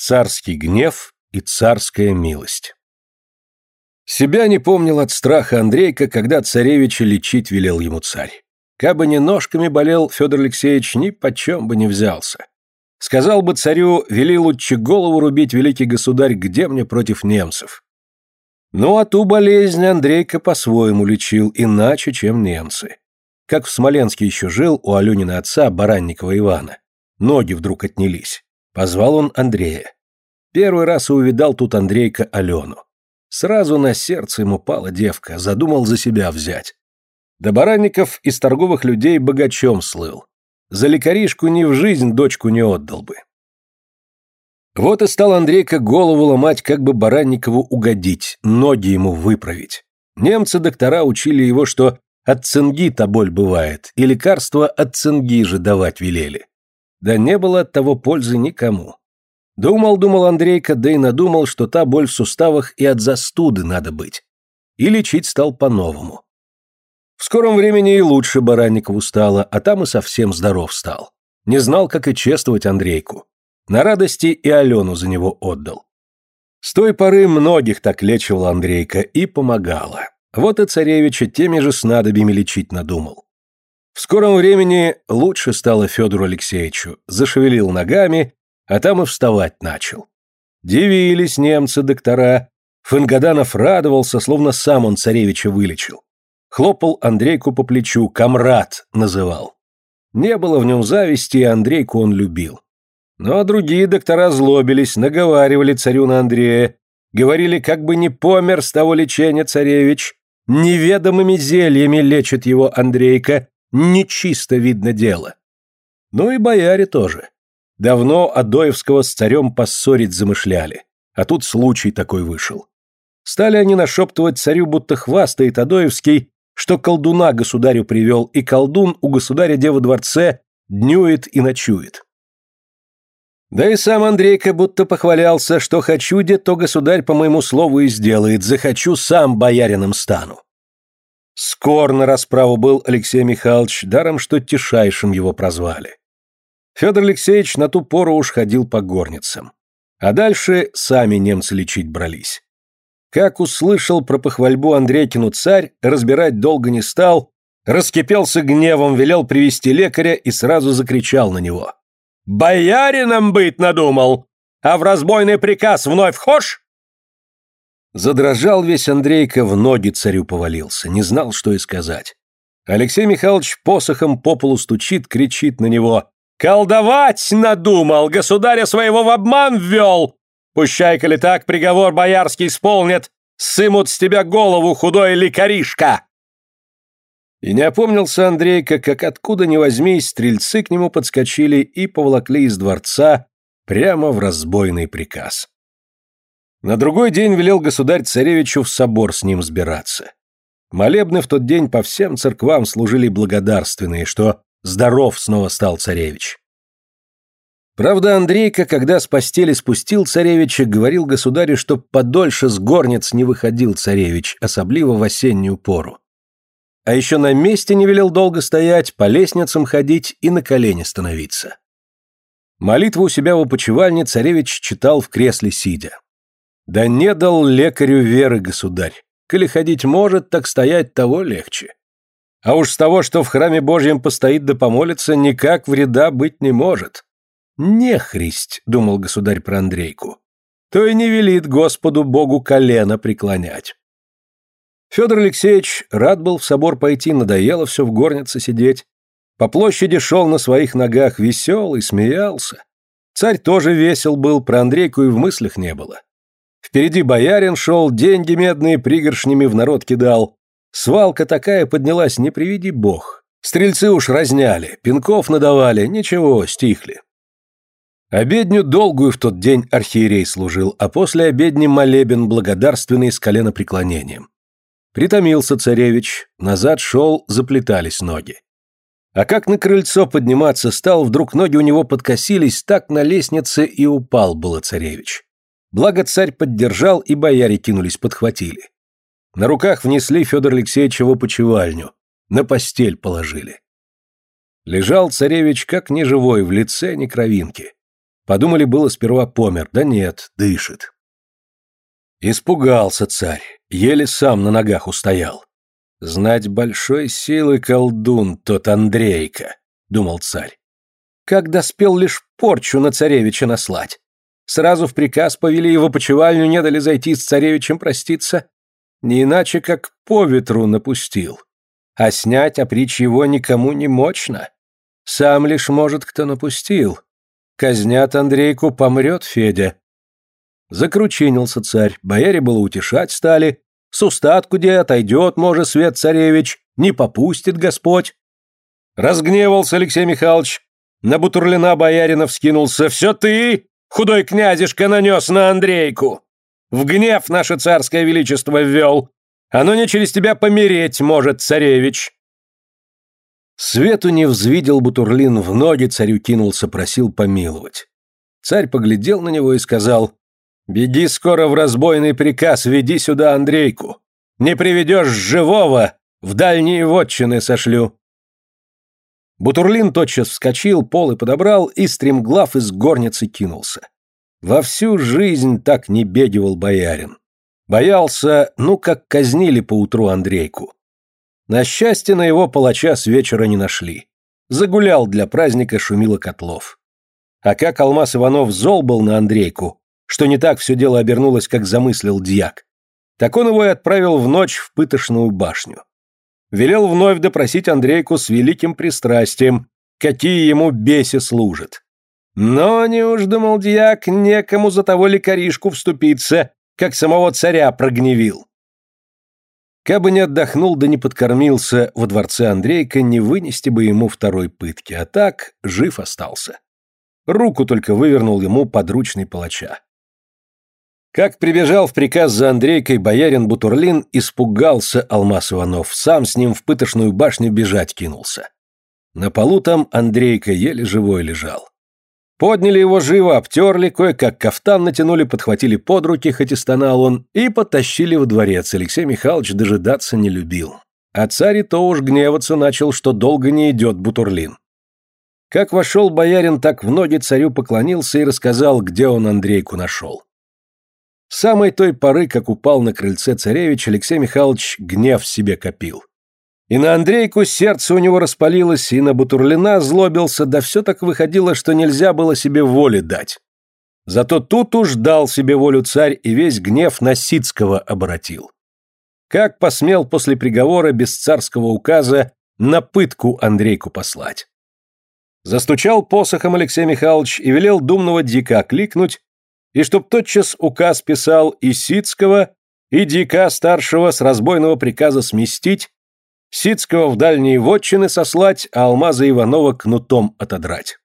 Царский гнев и царская милость. Себя не помнил от страха Андрейка, когда царевича лечить велел ему царь. Кабы не ножками болел, Федор Алексеевич ни почем бы не взялся. Сказал бы царю, вели лучше голову рубить, великий государь, где мне против немцев. Ну а ту болезнь Андрейка по-своему лечил, иначе, чем немцы. Как в Смоленске еще жил у Аленина отца Баранникова Ивана. Ноги вдруг отнялись. Позвал он Андрея. Первый раз увидал тут Андрейка Алену. Сразу на сердце ему пала девка, задумал за себя взять. Да Баранников из торговых людей богачом слыл. За лекаришку ни в жизнь дочку не отдал бы. Вот и стал Андрейка голову ломать, как бы Баранникову угодить, ноги ему выправить. Немцы-доктора учили его, что от цинги-то боль бывает, и лекарства от цинги же давать велели. Да не было от того пользы никому. Думал-думал Андрейка, да и надумал, что та боль в суставах и от застуды надо быть. И лечить стал по-новому. В скором времени и лучше Баранникову стало, а там и совсем здоров стал. Не знал, как и чествовать Андрейку. На радости и Алену за него отдал. С той поры многих так лечивал Андрейка и помогала. Вот и царевича теми же снадобьями лечить надумал. В скором времени лучше стало Федору Алексеевичу, зашевелил ногами а там и вставать начал. Дивились немцы-доктора. Фангаданов радовался, словно сам он царевича вылечил. Хлопал Андрейку по плечу, комрад называл. Не было в нем зависти, и Андрейку он любил. Ну а другие доктора злобились, наговаривали царю на Андрея, говорили, как бы не помер с того лечения царевич, неведомыми зельями лечит его Андрейка, нечисто видно дело. Ну и бояре тоже. Давно Адоевского с царем поссорить замышляли, а тут случай такой вышел. Стали они нашептывать царю, будто хвастает Адоевский, что колдуна государю привел, и колдун у государя дева дворце днюет и ночует. Да и сам Андрейка будто похвалялся, что хочу, где то государь по моему слову и сделает, захочу, сам боярином стану. Скор на расправу был Алексей Михайлович, даром что тишайшим его прозвали. Федор Алексеевич на ту пору уж ходил по горницам. А дальше сами немцы лечить брались. Как услышал про похвальбу Андрейкину царь, разбирать долго не стал, раскипелся гневом, велел привести лекаря и сразу закричал на него. «Боярином быть надумал! А в разбойный приказ вновь вхож?» Задрожал весь Андрейка, в ноги царю повалился, не знал, что и сказать. Алексей Михайлович посохом по полу стучит, кричит на него. Колдовать надумал, государя своего в обман ввел. Пущай, коли так, приговор боярский исполнят, сымут с тебя голову, худой лекаришка!» И не опомнился Андрейка, как откуда ни возьмись, стрельцы к нему подскочили и поволокли из дворца прямо в разбойный приказ. На другой день велел государь-царевичу в собор с ним сбираться. Молебны в тот день по всем церквам служили благодарственные, что Здоров снова стал царевич. Правда, Андрейка, когда с постели спустил царевича, говорил государю, чтоб подольше с горниц не выходил царевич, особливо в осеннюю пору. А еще на месте не велел долго стоять, по лестницам ходить и на колени становиться. Молитву у себя в опочивальне царевич читал в кресле сидя. «Да не дал лекарю веры государь. Коли ходить может, так стоять того легче. А уж с того, что в храме Божьем постоит да помолится, никак вреда быть не может. Не христь, думал государь про Андрейку, то и не велит Господу Богу колено преклонять. Федор Алексеевич рад был в собор пойти, надоело все в горнице сидеть. По площади шел на своих ногах веселый, смеялся. Царь тоже весел был, про Андрейку и в мыслях не было. Впереди боярин шел, деньги медные пригоршнями в народ кидал, Свалка такая поднялась, не приведи бог. Стрельцы уж разняли, пинков надавали, ничего, стихли. Обедню долгую в тот день архиерей служил, а после обедни молебен благодарственный с коленопреклонением. Притомился царевич, назад шел, заплетались ноги. А как на крыльцо подниматься стал, вдруг ноги у него подкосились, так на лестнице и упал было царевич. Благо царь поддержал, и бояре кинулись, подхватили. На руках внесли Федор Алексеевича в опочивальню, на постель положили. Лежал царевич как неживой, в лице ни кровинки. Подумали было сперва помер, да нет, дышит. Испугался царь, еле сам на ногах устоял. Знать большой силы колдун тот Андрейка, думал царь. Как доспел лишь порчу на царевича наслать. Сразу в приказ повели его почевальню, не дали зайти с царевичем проститься. Не иначе, как по ветру напустил. А снять опричь его никому не мощно. Сам лишь, может, кто напустил. Казнят Андрейку, помрет Федя. Закручинился царь, бояре было утешать стали. С устатку где отойдет, может, свет царевич, не попустит Господь. Разгневался Алексей Михайлович, на Бутурлина боярина вскинулся. «Все ты, худой князишка, нанес на Андрейку! В гнев наше царское величество ввел! Оно не через тебя помереть может, царевич!» Свету не взвидел Бутурлин, в ноги царю кинулся, просил помиловать. Царь поглядел на него и сказал, «Беги скоро в разбойный приказ, веди сюда Андрейку. Не приведешь живого, в дальние вотчины сошлю». Бутурлин тотчас вскочил, полы подобрал и, стремглав из горницы, кинулся. Во всю жизнь так не бегивал боярин. Боялся, ну, как казнили поутру Андрейку. На счастье, на его палача с вечера не нашли. Загулял для праздника шумило котлов. А как Алмаз Иванов зол был на Андрейку, что не так все дело обернулось, как замыслил дьяк, так он его и отправил в ночь в пытошную башню. Велел вновь допросить Андрейку с великим пристрастием, какие ему беси служат. Но не уж, думал дьяк, некому за того лекаришку вступиться, как самого царя прогневил. Кабы не отдохнул да не подкормился во дворце Андрейка, не вынести бы ему второй пытки, а так жив остался. Руку только вывернул ему подручный палача. Как прибежал в приказ за Андрейкой боярин Бутурлин, испугался Алмаз Иванов, сам с ним в пытошную башню бежать кинулся. На полу там Андрейка еле живой лежал. Подняли его живо, обтерли, кое-как кафтан натянули, подхватили под руки, хоть и стонал он, и потащили в дворец. Алексей Михайлович дожидаться не любил. А царь и то уж гневаться начал, что долго не идет Бутурлин. Как вошел боярин, так в ноги царю поклонился и рассказал, где он Андрейку нашел. Самой той поры, как упал на крыльце царевич, Алексей Михайлович гнев себе копил. И на Андрейку сердце у него распалилось, и на Бутурлина злобился, да все так выходило, что нельзя было себе воли дать. Зато тут уж дал себе волю царь и весь гнев на Сицкого обратил. Как посмел после приговора без царского указа на пытку Андрейку послать. Застучал посохом Алексей Михайлович и велел думного дика кликнуть, и чтоб тотчас указ писал и Сицкого, и дика старшего с разбойного приказа сместить, Сицкого в дальние вотчины сослать, а Алмаза Иванова кнутом отодрать.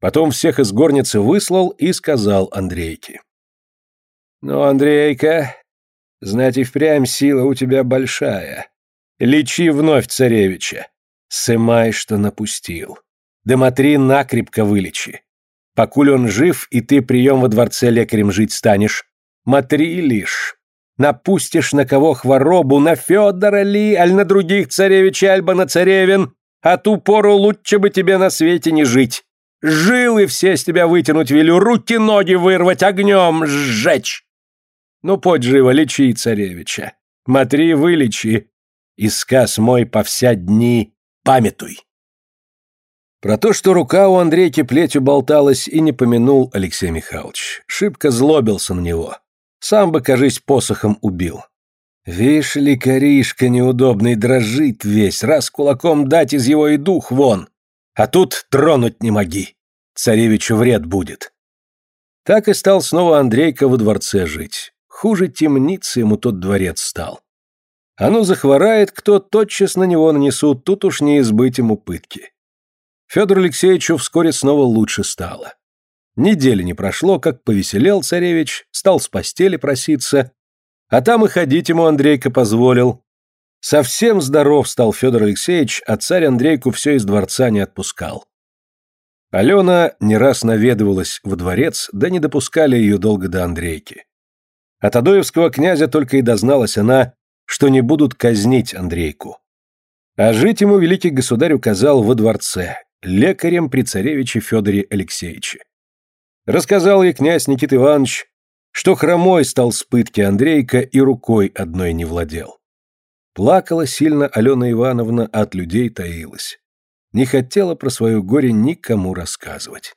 Потом всех из горницы выслал и сказал Андрейке. «Ну, Андрейка, знать и впрямь сила у тебя большая. Лечи вновь царевича. Сымай, что напустил. Демотри накрепко вылечи. Покуль он жив, и ты прием во дворце лекарем жить станешь, матри лишь, Напустишь на кого хворобу, на Федора ли, аль на других царевичей, альба на царевин, а ту пору лучше бы тебе на свете не жить. Жилы все с тебя вытянуть велю, руки-ноги вырвать, огнем сжечь. Ну, подь живо, лечи царевича. Матри, вылечи. И сказ мой по вся дни памятуй. Про то, что рука у Андрейки плетью болталась, и не помянул Алексей Михайлович. Шибко злобился на него. Сам бы, кажись, посохом убил. Вишь ли, коришка неудобный дрожит весь, раз кулаком дать из его и дух вон. А тут тронуть не моги. Царевичу вред будет. Так и стал снова Андрейка во дворце жить. Хуже темницы ему тот дворец стал. А ну захворает кто, тотчас на него нанесут, тут уж не избыть ему пытки. Федору Алексеевичу вскоре снова лучше стало. Недели не прошло, как повеселел царевич, стал с постели проситься, а там и ходить ему Андрейка позволил. Совсем здоров стал Федор Алексеевич, а царь Андрейку все из дворца не отпускал. Алена не раз наведывалась во дворец, да не допускали ее долго до Андрейки. От Адоевского князя только и дозналась она, что не будут казнить Андрейку. А жить ему великий государь указал во дворце, лекарем при царевиче Федоре Алексеевиче. Рассказал ей князь Никит Иванович, что хромой стал с пытки Андрейка и рукой одной не владел. Плакала сильно Алена Ивановна, от людей таилась. Не хотела про свое горе никому рассказывать.